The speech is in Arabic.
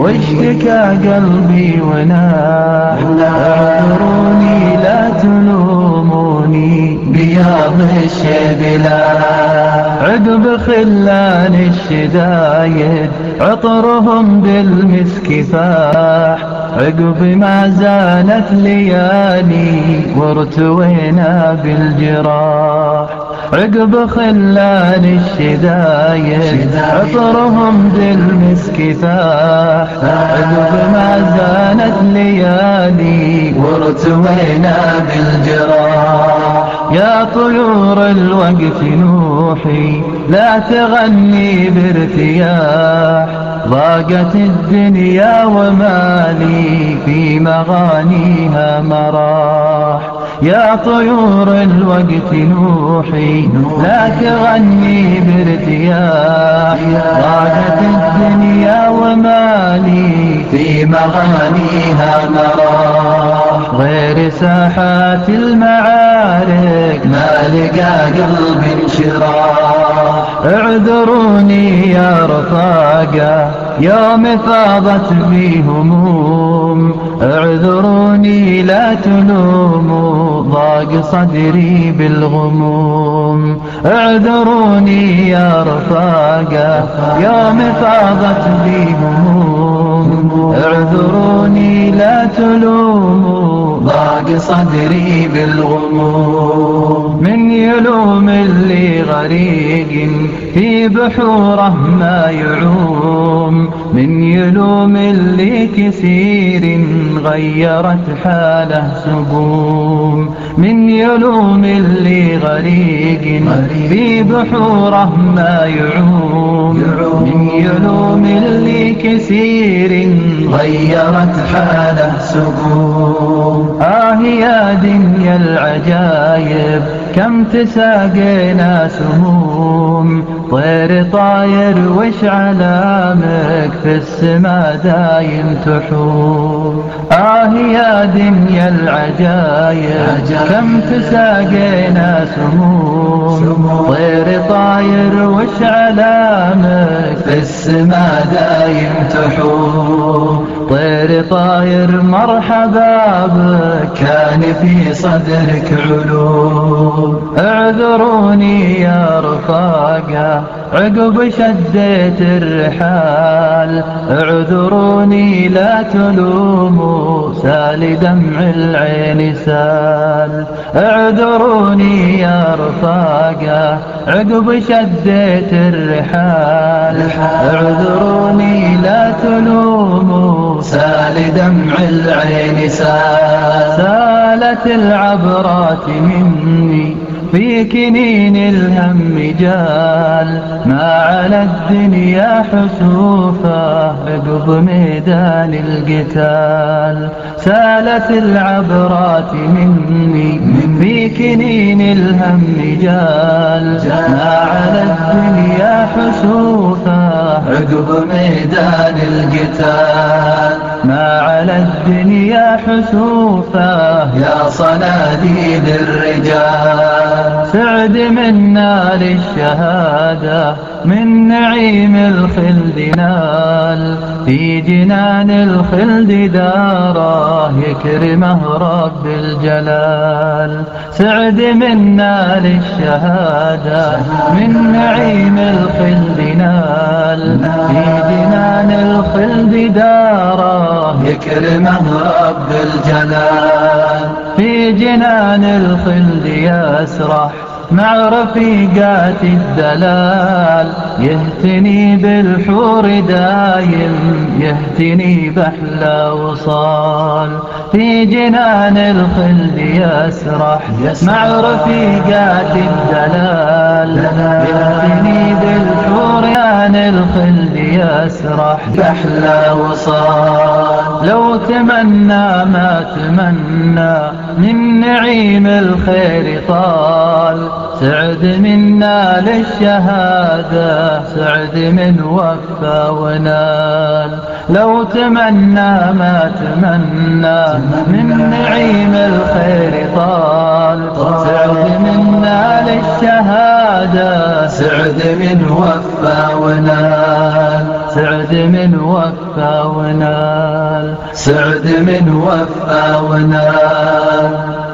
واشتكى قلبي وناح أعذروني لا تلوموني. بياض الشبلا عقب خلان الشدايد عطرهم بالمسك فاح. عقب ما زالت ليالي وارتوينا بالجراح. عقب خلان الشدايد عطرهم بالمسك فاح. عقب ما زالت ليالي وارتوينا بالجراح. يا طيور الوقت نوحي لا تغني بارتياح. ضاقت الدنيا ومالي في مغانيها مراح. يا طيور الوقت نوحي لا تغني بارتياح. ضاقت الدنيا ومالي في مغانيها مراح. غير ساحات المعارك ما لقى قلب انشراح اعذروني يا رفاقة يوم فاضت بي هموم. اعذروني لا تلوموا ضاق صدري بالغموم. اعذروني يا رفاقة يوم فاضت بي هموم. اعذروني لا تلوموا ضاق صدري بالغموم. من يلوم اللي غريق في بحوره ما يعوم. من يلوم اللي كثير غيرت حاله سقوم من يلوم اللي غريق في بحوره ما يعوم. من يلوم اللي كثير غيرت حاله سقوم آه يا دنيا العجايب كم تساقينا سموم. طير طاير وش علامك في السما دايم تحوم. آه يا دنيا العجايب كم تساقينا سموم. طير طاير وش علامك في السما دايم تحوم. طير طاير مرحبا بك كان في صدرك علوم. اعذروني يا رفاقة عقب شديت الرحال. اعذروني لا تلوموا سال دمع العين سال. اعذروني يا رفاقة عقب شديت الرحال. اعذروني لا تلوموا سال دمع العين سال. سالت العبرات مني في كنين الهم جال. ما على الدنيا حسوفا عقب ميدان القتال. سالت العبرات مني في كنين الهم جال. ما على الدنيا حسوفا عقب ميدان القتال. على الدنيا حسوفا. يا صناديد الرجال. سعد منا للشهادة من نعيم الخلد نال. في جنان الخلد داره يكرمه رب الجلال. سعد منا للشهادة من نعيم الخلد نال. في جنان الخلد يكرمه رب الجلال في جنان الخلد يسرح. مع رفيقات الدلال. يهتني بالحور دايم يهتني بأحلى وصال. في جنان الخلد يسرح مع رفيقات الدلال. يهتني بالحور جنان الخلد يسرح بأحلى وصال. لو تمنى ما تمنى من نعيم الخير طال. سعد منا للشهادة سعد من وفى ونال. لو تمنى ما تمنى من نعيم الخير طال. سعد منا للشهادة سعد من وفى ونال. سعد من وفى ونال. سعد من وفى ونال.